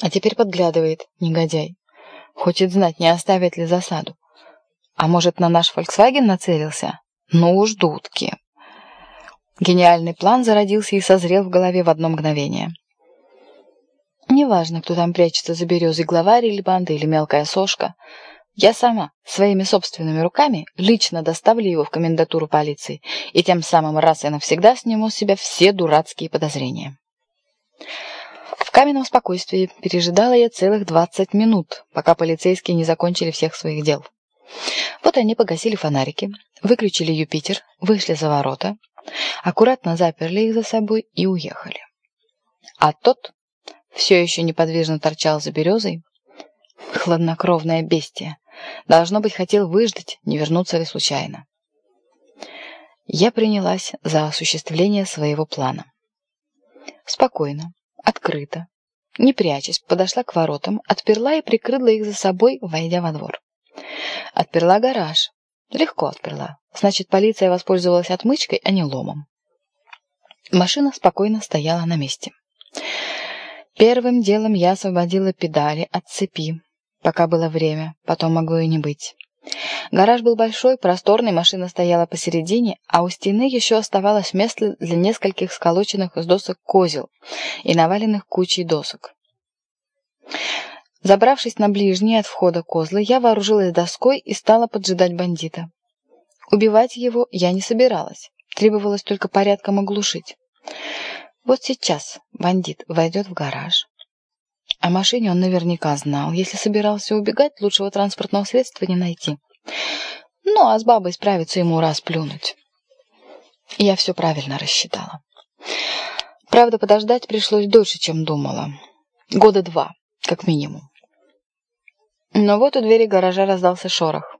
А теперь подглядывает, негодяй. Хочет знать, не оставит ли засаду. А может, на наш «Фольксваген» нацелился? Ну уж дудки. Гениальный план зародился и созрел в голове в одно мгновение. Неважно, кто там прячется за березой, главарь или банда, или мелкая сошка. Я сама, своими собственными руками, лично доставлю его в комендатуру полиции и тем самым раз и навсегда сниму с себя все дурацкие подозрения. В каменном спокойствии пережидала я целых двадцать минут, пока полицейские не закончили всех своих дел. Вот они погасили фонарики, выключили Юпитер, вышли за ворота, аккуратно заперли их за собой и уехали. А тот все еще неподвижно торчал за березой. Хладнокровное бестие. Должно быть, хотел выждать, не вернуться ли случайно. Я принялась за осуществление своего плана. Спокойно, открыто, не прячась, подошла к воротам, отперла и прикрыла их за собой, войдя во двор. Отперла гараж. Легко отперла. Значит, полиция воспользовалась отмычкой, а не ломом. Машина спокойно стояла на месте. Первым делом я освободила педали от цепи, пока было время, потом могло и не быть. Гараж был большой, просторный, машина стояла посередине, а у стены еще оставалось место для нескольких сколоченных из досок козел и наваленных кучей досок. Забравшись на ближние от входа козлы, я вооружилась доской и стала поджидать бандита. Убивать его я не собиралась, требовалось только порядком оглушить. Вот сейчас бандит войдет в гараж. О машине он наверняка знал. Если собирался убегать, лучшего транспортного средства не найти. Ну, а с бабой справиться ему раз плюнуть. Я все правильно рассчитала. Правда, подождать пришлось дольше, чем думала. Года два, как минимум. Но вот у двери гаража раздался шорох.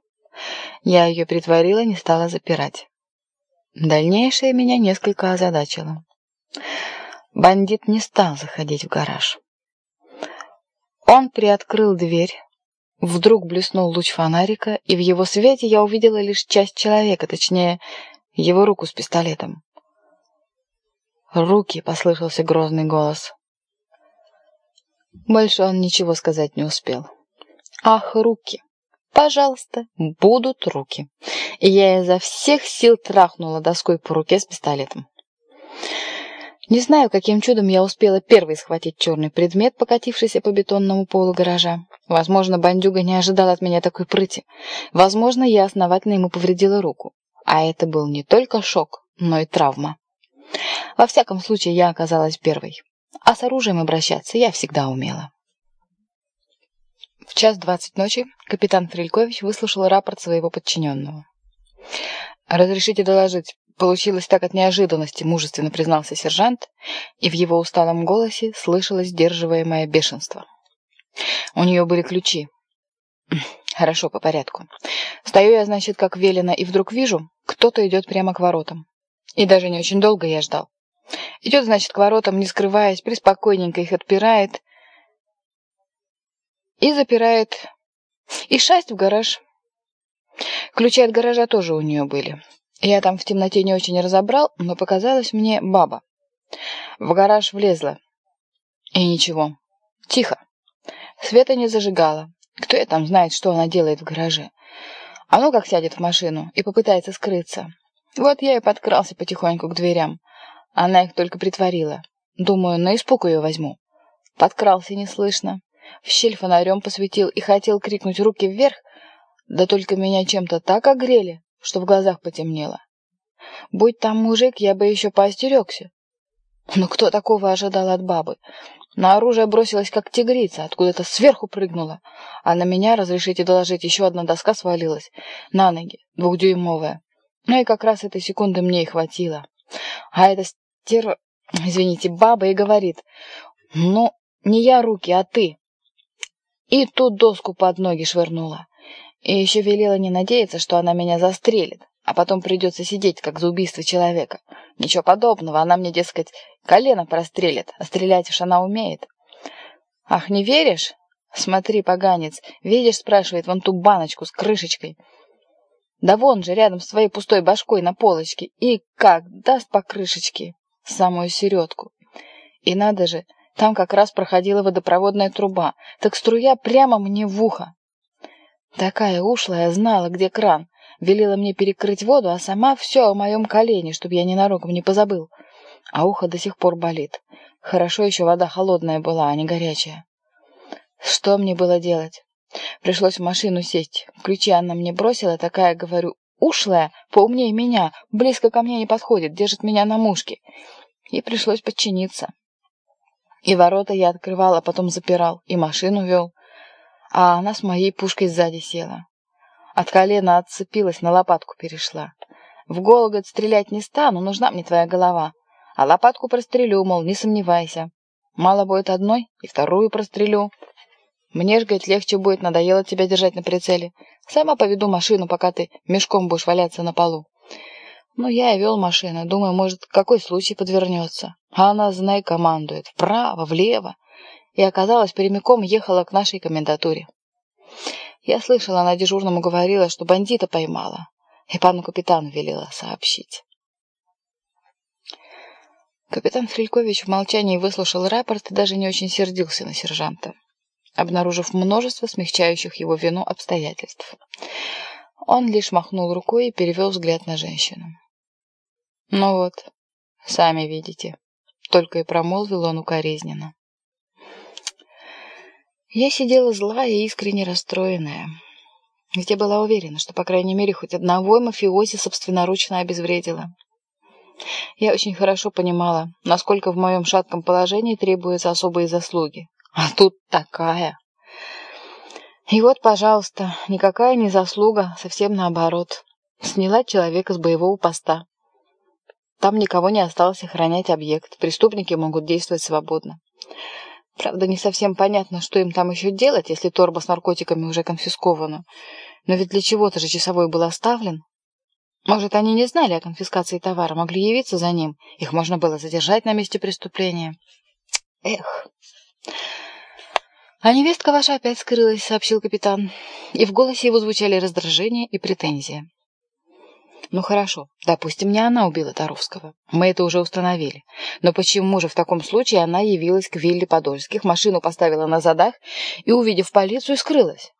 Я ее притворила, не стала запирать. Дальнейшее меня несколько озадачило. Бандит не стал заходить в гараж. Он приоткрыл дверь. Вдруг блеснул луч фонарика, и в его свете я увидела лишь часть человека, точнее, его руку с пистолетом. «Руки!» — послышался грозный голос. Больше он ничего сказать не успел. «Ах, руки! Пожалуйста, будут руки!» И я изо всех сил трахнула доской по руке с пистолетом. Не знаю, каким чудом я успела первой схватить черный предмет, покатившийся по бетонному полу гаража. Возможно, бандюга не ожидал от меня такой прыти. Возможно, я основательно ему повредила руку. А это был не только шок, но и травма. Во всяком случае, я оказалась первой. А с оружием обращаться я всегда умела. В час двадцать ночи капитан Фрелькович выслушал рапорт своего подчиненного. «Разрешите доложить, Получилось так от неожиданности, мужественно признался сержант, и в его усталом голосе слышалось сдерживаемое бешенство. У нее были ключи. Хорошо, по порядку. Стою я, значит, как велено, и вдруг вижу, кто-то идет прямо к воротам. И даже не очень долго я ждал. Идет, значит, к воротам, не скрываясь, приспокойненько их отпирает и запирает, и шасть в гараж. Ключи от гаража тоже у нее были. Я там в темноте не очень разобрал, но показалась мне баба. В гараж влезла. И ничего. Тихо. Света не зажигала. Кто я там знает, что она делает в гараже? А как сядет в машину и попытается скрыться. Вот я и подкрался потихоньку к дверям. Она их только притворила. Думаю, на испуг ее возьму. Подкрался неслышно. В щель фонарем посветил и хотел крикнуть руки вверх, да только меня чем-то так огрели, что в глазах потемнело. Будь там мужик, я бы еще поостерегся. Но кто такого ожидал от бабы? На оружие бросилась, как тигрица, откуда-то сверху прыгнула, а на меня, разрешите доложить, еще одна доска свалилась, на ноги, двухдюймовая. Ну и как раз этой секунды мне и хватило. А эта стерва, извините, баба и говорит, ну, не я руки, а ты. И тут доску под ноги швырнула. И еще велела не надеяться, что она меня застрелит, а потом придется сидеть, как за убийство человека. Ничего подобного, она мне, дескать, колено прострелит, а стрелять уж она умеет. Ах, не веришь? Смотри, поганец, видишь, спрашивает, вон ту баночку с крышечкой. Да вон же, рядом с твоей пустой башкой на полочке. И как даст по крышечке самую середку. И надо же, Там как раз проходила водопроводная труба, так струя прямо мне в ухо. Такая ушлая знала, где кран. Велела мне перекрыть воду, а сама все о моем колене, чтобы я ненароком не позабыл. А ухо до сих пор болит. Хорошо еще вода холодная была, а не горячая. Что мне было делать? Пришлось в машину сесть. Ключи она мне бросила, такая, говорю, ушлая, поумнее меня, близко ко мне не подходит, держит меня на мушке. И пришлось подчиниться. И ворота я открывал, а потом запирал, и машину вел. А она с моей пушкой сзади села. От колена отцепилась, на лопатку перешла. В голову, стрелять не стану, нужна мне твоя голова. А лопатку прострелю, мол, не сомневайся. Мало будет одной, и вторую прострелю. Мне ж, говорит, легче будет, надоело тебя держать на прицеле. Сама поведу машину, пока ты мешком будешь валяться на полу. Ну, я и вел машину, думаю, может, какой случай подвернется. А она, знай, командует. Вправо, влево. И оказалось, прямиком ехала к нашей комендатуре. Я слышала, она дежурному говорила, что бандита поймала. И пану капитану велела сообщить. Капитан Фрелькович в молчании выслушал рапорт и даже не очень сердился на сержанта, обнаружив множество смягчающих его вину обстоятельств. Он лишь махнул рукой и перевел взгляд на женщину. «Ну вот, сами видите», — только и промолвил он укоризненно. Я сидела злая и искренне расстроенная. Ведь я была уверена, что, по крайней мере, хоть одного мафиози собственноручно обезвредила. Я очень хорошо понимала, насколько в моем шатком положении требуются особые заслуги. А тут такая. И вот, пожалуйста, никакая не заслуга, совсем наоборот. Сняла человека с боевого поста. Там никого не осталось охранять объект. Преступники могут действовать свободно. Правда, не совсем понятно, что им там еще делать, если торба с наркотиками уже конфискована. Но ведь для чего-то же часовой был оставлен. Может, они не знали о конфискации товара, могли явиться за ним. Их можно было задержать на месте преступления. Эх. «А невестка ваша опять скрылась», — сообщил капитан. И в голосе его звучали раздражение и претензия. «Ну хорошо, допустим, не она убила Таровского. Мы это уже установили. Но почему же в таком случае она явилась к вилле Подольских, машину поставила на задах и, увидев полицию, скрылась?»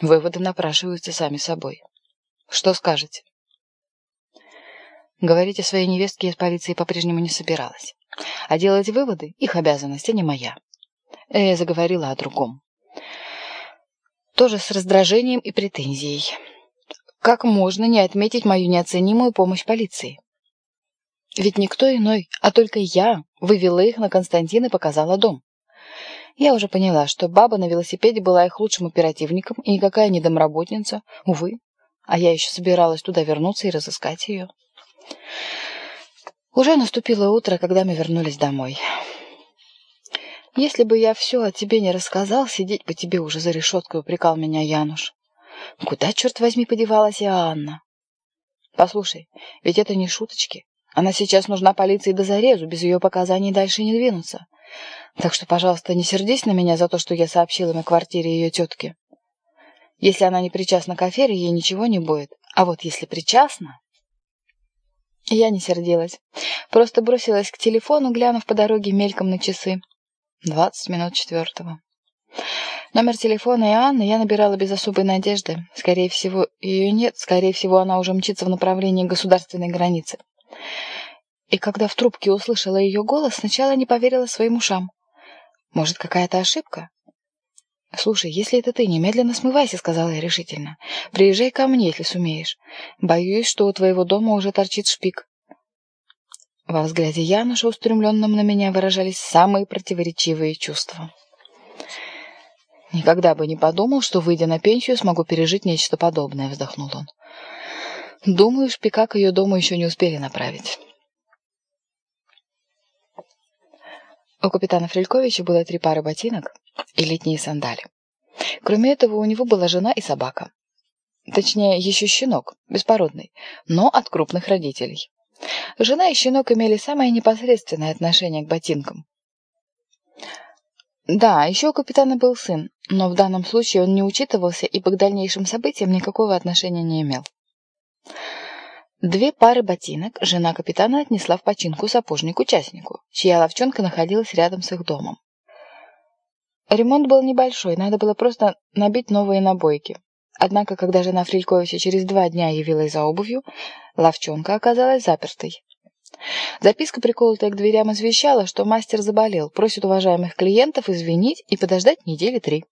Выводы напрашиваются сами собой. Что скажете? Говорить о своей невестке я с полицией по-прежнему не собиралась. А делать выводы — их обязанность, а не моя. Я заговорила о другом. Тоже с раздражением и претензией. Как можно не отметить мою неоценимую помощь полиции? Ведь никто иной, а только я вывела их на Константин и показала дом. Я уже поняла, что баба на велосипеде была их лучшим оперативником и никакая не домработница, увы. А я еще собиралась туда вернуться и разыскать ее. Уже наступило утро, когда мы вернулись домой. «Если бы я все о тебе не рассказал, сидеть бы тебе уже за решеткой», — упрекал меня Януш. «Куда, черт возьми, подевалась и Анна?» «Послушай, ведь это не шуточки. Она сейчас нужна полиции до зарезу, без ее показаний дальше не двинуться. Так что, пожалуйста, не сердись на меня за то, что я сообщила на квартире ее тетки. Если она не причастна к афере, ей ничего не будет. А вот если причастна...» Я не сердилась. Просто бросилась к телефону, глянув по дороге мельком на часы. Двадцать минут четвертого. Номер телефона и Анны я набирала без особой надежды. Скорее всего, ее нет. Скорее всего, она уже мчится в направлении государственной границы. И когда в трубке услышала ее голос, сначала не поверила своим ушам. Может, какая-то ошибка? «Слушай, если это ты, немедленно смывайся», — сказала я решительно. «Приезжай ко мне, если сумеешь. Боюсь, что у твоего дома уже торчит шпик». Во взгляде Януша, устремленном на меня, выражались самые противоречивые чувства. «Никогда бы не подумал, что, выйдя на пенсию, смогу пережить нечто подобное», — вздохнул он. «Думаю, шпика к ее дому еще не успели направить». У капитана Фрельковича было три пары ботинок и летние сандали. Кроме этого, у него была жена и собака. Точнее, еще щенок, беспородный, но от крупных родителей. Жена и щенок имели самое непосредственное отношение к ботинкам. Да, еще у капитана был сын, но в данном случае он не учитывался и к дальнейшим событиям никакого отношения не имел. Две пары ботинок жена капитана отнесла в починку сапожнику-участнику, чья ловчонка находилась рядом с их домом. Ремонт был небольшой, надо было просто набить новые набойки. Однако, когда жена Фрильковича через два дня явилась за обувью, ловчонка оказалась запертой. Записка, приколотая к дверям, извещала, что мастер заболел, просит уважаемых клиентов извинить и подождать недели три.